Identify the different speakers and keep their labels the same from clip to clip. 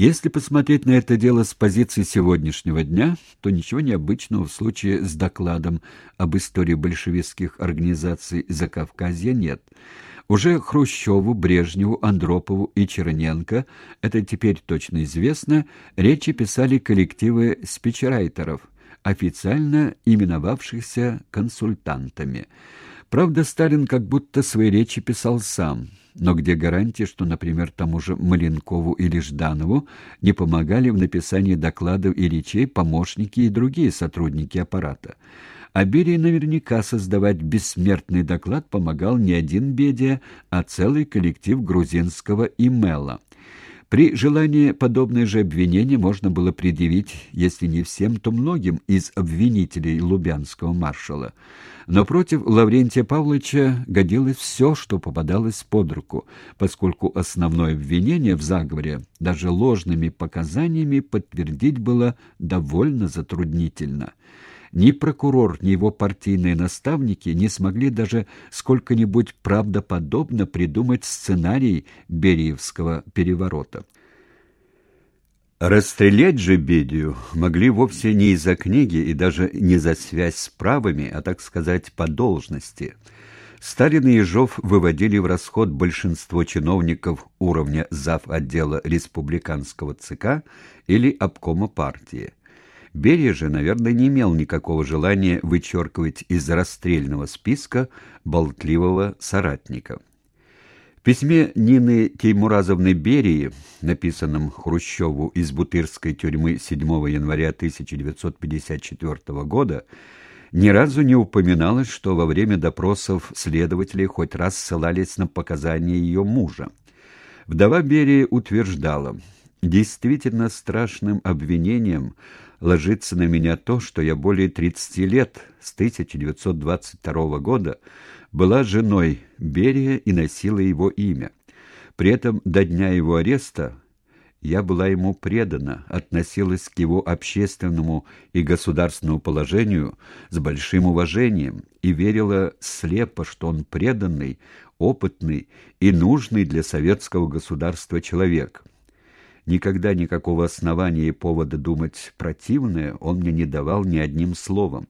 Speaker 1: Если посмотреть на это дело с позиции сегодняшнего дня, то ничего необычного в случае с докладом об истории большевистских организаций Закавказья нет. Уже Хрущеву, Брежневу, Андропову и Черненко, это теперь точно известно, речи писали коллективы спичрайтеров, официально именовавшихся консультантами. Правда, Сталин как будто свои речи писал сам – но где гарантия, что, например, тому же Маленкову или Жданову не помогали в написании докладов и речей помощники и другие сотрудники аппарата? А Берии наверняка создавать бессмертный доклад помогал не один Бедия, а целый коллектив грузинского имела. При желании подобное же обвинение можно было предъявить, если не всем, то многим из обвинителей лубянского маршала. Но против Лаврентия Павловича годилось все, что попадалось под руку, поскольку основное обвинение в заговоре даже ложными показаниями подтвердить было довольно затруднительно. Ни прокурор, ни его партийные наставники не смогли даже сколько-нибудь правдоподобно придумать сценарий Бериевского переворота. Расстрелять же Бедию могли вовсе не из-за книги и даже не за связь с правами, а, так сказать, по должности. Сталин и Ежов выводили в расход большинство чиновников уровня зав. отдела республиканского ЦК или обкома партии. Берия же, наверное, не имел никакого желания вычеркивать из расстрельного списка болтливого соратника. В письме Нины Теймуразовны Берии, написанном Хрущеву из Бутырской тюрьмы 7 января 1954 года, ни разу не упоминалось, что во время допросов следователи хоть раз ссылались на показания ее мужа. Вдова Берии утверждала, «Действительно страшным обвинением ложится на меня то, что я более 30 лет, с 1922 года, была женой Берия и носила его имя. При этом до дня его ареста я была ему предана, относилась к его общественному и государственному положению с большим уважением и верила слепо, что он преданный, опытный и нужный для советского государства человек. Никогда никакого основания и повода думать противное он мне не давал ни одним словом.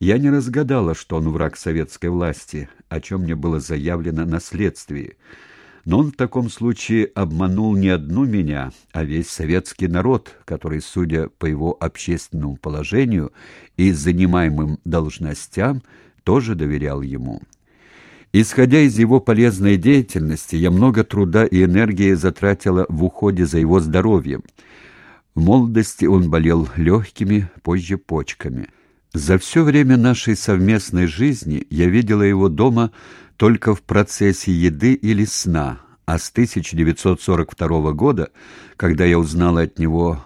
Speaker 1: Я не разгадала, что он враг советской власти, о чем мне было заявлено на следствии. Но он в таком случае обманул не одну меня, а весь советский народ, который, судя по его общественному положению и занимаемым должностям, тоже доверял ему. Исходя из его полезной деятельности, я много труда и энергии затратила в уходе за его здоровьем. В молодости он болел легкими, позже почками. За все время нашей совместной жизни я видела его дома только в процессе еды или сна, а с 1942 года, когда я узнала от него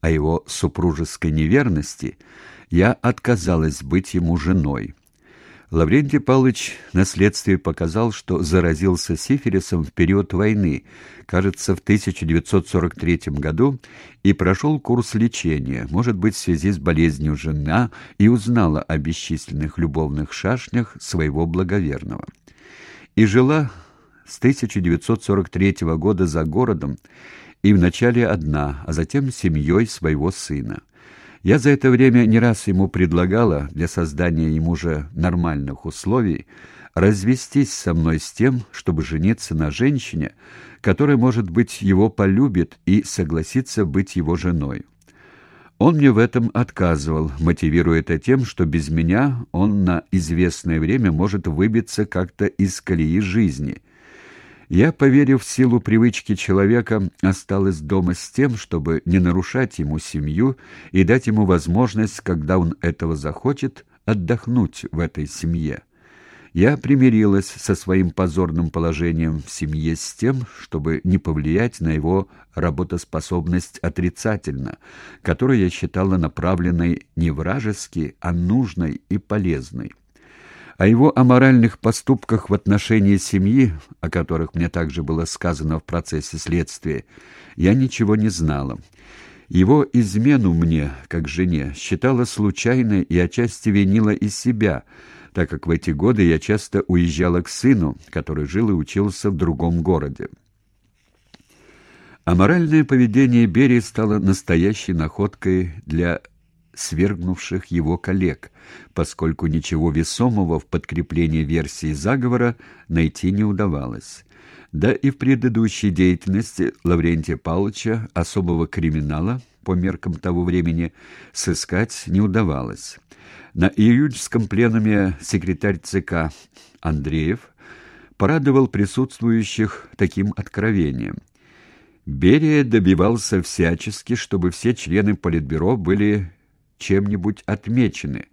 Speaker 1: о его супружеской неверности, я отказалась быть ему женой. Лаврентий Павлович на следствии показал, что заразился сифилисом в период войны, кажется, в 1943 году, и прошел курс лечения, может быть, в связи с болезнью жена, и узнала о бесчисленных любовных шашнях своего благоверного. И жила с 1943 года за городом, и вначале одна, а затем семьей своего сына. Я за это время не раз ему предлагала для создания ему же нормальных условий развестись со мной с тем, чтобы жениться на женщине, которая, может быть, его полюбит и согласится быть его женой. Он мне в этом отказывал, мотивируя это тем, что без меня он на известное время может выбиться как-то из колеи жизни – я, поверив в силу привычки человека, осталась дома с тем, чтобы не нарушать ему семью и дать ему возможность, когда он этого захочет, отдохнуть в этой семье. Я примирилась со своим позорным положением в семье с тем, чтобы не повлиять на его работоспособность отрицательно, которую я считала направленной не вражески, а нужной и полезной. О его аморальных поступках в отношении семьи, о которых мне также было сказано в процессе следствия, я ничего не знала. Его измену мне, как жене, считала случайной и отчасти винила из себя, так как в эти годы я часто уезжала к сыну, который жил и учился в другом городе. А моральное поведение Берии стало настоящей находкой для свергнувших его коллег, поскольку ничего весомого в подкреплении версии заговора найти не удавалось. Да и в предыдущей деятельности Лаврентия Павловича особого криминала, по меркам того времени, сыскать не удавалось. На июльском пленуме секретарь ЦК Андреев порадовал присутствующих таким откровением. Берия добивался всячески, чтобы все члены Политбюро были чем-нибудь отмечены,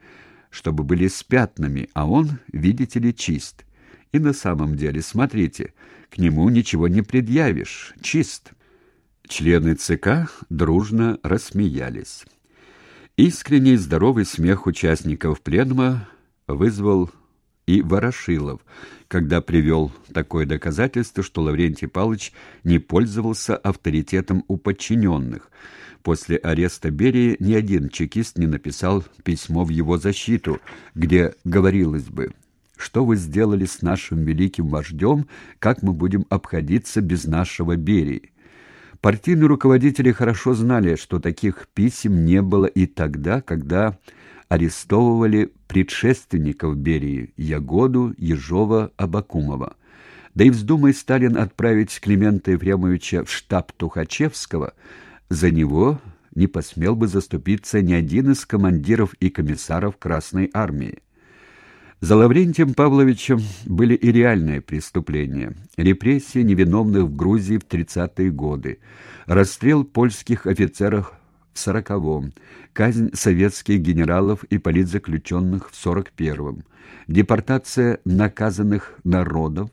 Speaker 1: чтобы были с пятнами, а он, видите ли, чист. И на самом деле, смотрите, к нему ничего не предъявишь, чист. Члены ЦК дружно рассмеялись. Искренний здоровый смех участников пленума вызвал и Ворошилов, когда привел такое доказательство, что Лаврентий Павлович не пользовался авторитетом у подчиненных. После ареста Берии ни один чекист не написал письмо в его защиту, где говорилось бы «Что вы сделали с нашим великим вождем, как мы будем обходиться без нашего Берии?» Партийные руководители хорошо знали, что таких писем не было и тогда, когда арестовывали предшественников Берии Ягоду, Ежова, Абакумова. Да и вздумай Сталин отправить Климента Ефремовича в штаб Тухачевского, за него не посмел бы заступиться ни один из командиров и комиссаров Красной армии. За Лаврентием Павловичем были и реальные преступления. Репрессии невиновных в Грузии в 30-е годы, расстрел польских офицеров в 40-м, казнь советских генералов и политзаключенных в 41-м, депортация наказанных народов,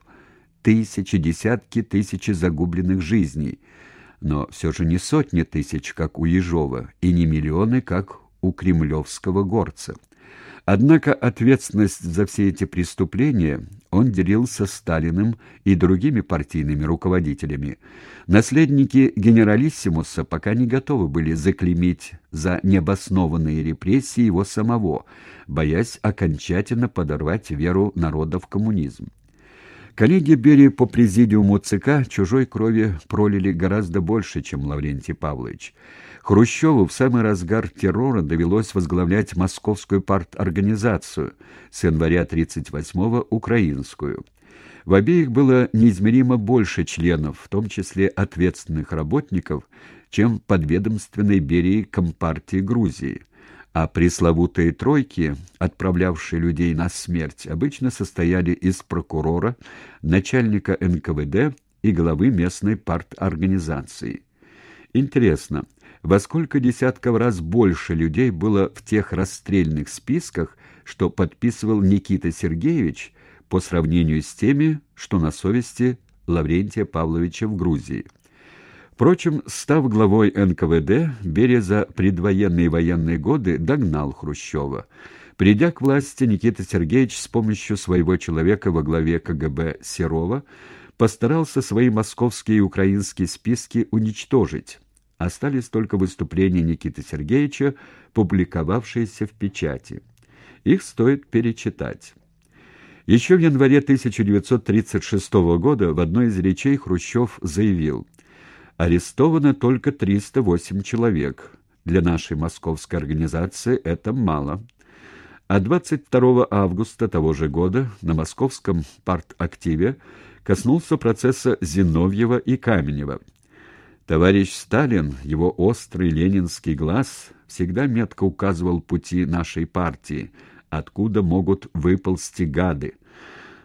Speaker 1: тысячи, десятки тысяч загубленных жизней, но все же не сотни тысяч, как у Ежова, и не миллионы, как у кремлевского горца. Однако ответственность за все эти преступления он делил со Сталиным и другими партийными руководителями. Наследники генералиссимуса пока не готовы были заклеймить за необоснованные репрессии его самого, боясь окончательно подорвать веру народа в коммунизм. Коллеги Берии по президиуму ЦК чужой крови пролили гораздо больше, чем Лаврентий Павлович. Хрущеву в самый разгар террора довелось возглавлять московскую парторганизацию, с января 38-го – украинскую. В обеих было неизмеримо больше членов, в том числе ответственных работников, чем в подведомственной Берии Компартии Грузии – а пресловутые тройки, отправлявшие людей на смерть, обычно состояли из прокурора, начальника НКВД и главы местной парторганизации. Интересно, во сколько десятков раз больше людей было в тех расстрельных списках, что подписывал Никита Сергеевич, по сравнению с теми, что на совести Лаврентия Павловича в Грузии? Впрочем, став главой НКВД, Берия за предвоенные и военные годы догнал Хрущева. Придя к власти, Никита Сергеевич с помощью своего человека во главе КГБ Серова постарался свои московские и украинские списки уничтожить. Остались только выступления Никиты Сергеевича, публиковавшиеся в печати. Их стоит перечитать. Еще в январе 1936 года в одной из речей Хрущев заявил арестовано только 308 человек. Для нашей московской организации это мало. А 22 августа того же года на московском партактиве коснулся процесса Зиновьева и Каменева. Товарищ Сталин, его острый ленинский глаз, всегда метко указывал пути нашей партии, откуда могут выползти гады.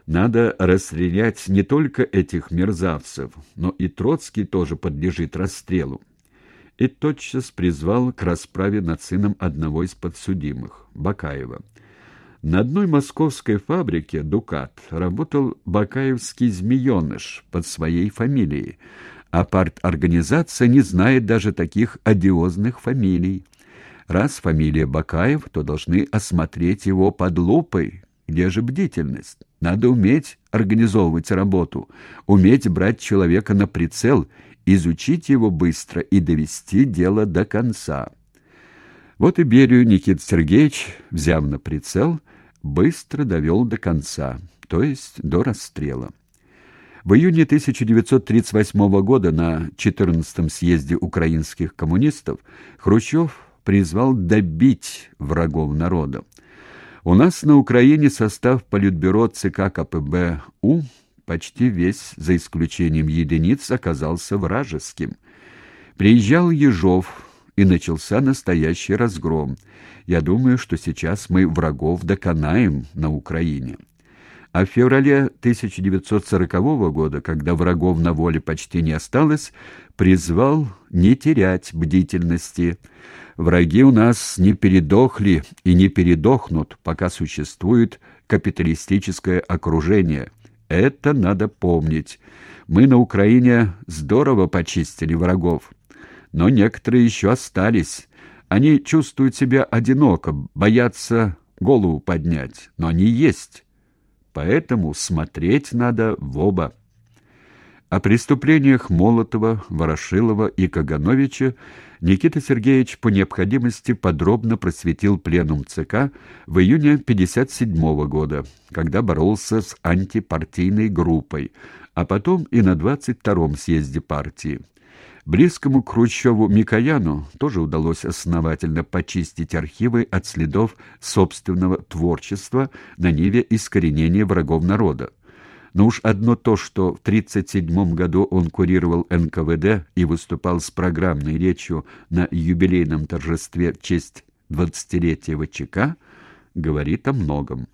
Speaker 1: Надо расстрелять не только этих мерзавцев, но и Троцкий тоже подлежит расстрелу. И тотчас призвал к расправе над сыном одного из подсудимых, Бакаева. На одной московской фабрике «Дукат» работал бакаевский змееныш под своей фамилией, а парторганизация не знает даже таких одиозных фамилий. Раз фамилия Бакаев, то должны осмотреть его под лупой, где же бдительность? Надо уметь организовывать работу, уметь брать человека на прицел, изучить его быстро и довести дело до конца. Вот и Берию Никита Сергеевич, взяв на прицел, быстро довел до конца, то есть до расстрела. В июне 1938 года на 14-м съезде украинских коммунистов Хрущев призвал добить врагов народа. У нас на Украине состав Политбюро ЦК КПБ У почти весь, за исключением единиц, оказался вражеским. Приезжал Ежов, и начался настоящий разгром. Я думаю, что сейчас мы врагов доконаем на Украине. А в феврале 1940 года, когда врагов на воле почти не осталось, призвал не терять бдительности. Враги у нас не передохли и не передохнут, пока существует капиталистическое окружение. Это надо помнить. Мы на Украине здорово почистили врагов. Но некоторые еще остались. Они чувствуют себя одиноко, боятся голову поднять, но они есть. Поэтому смотреть надо в оба. О преступлениях Молотова, Ворошилова и Кагановича Никита Сергеевич по необходимости подробно просветил пленум ЦК в июне 1957 года, когда боролся с антипартийной группой, а потом и на 22-м съезде партии. Близкому к Хрущеву Микояну тоже удалось основательно почистить архивы от следов собственного творчества на ниве искоренения врагов народа. Но уж одно то, что в 1937 году он курировал НКВД и выступал с программной речью на юбилейном торжестве в честь 20-летия ВЧК, говорит о многом.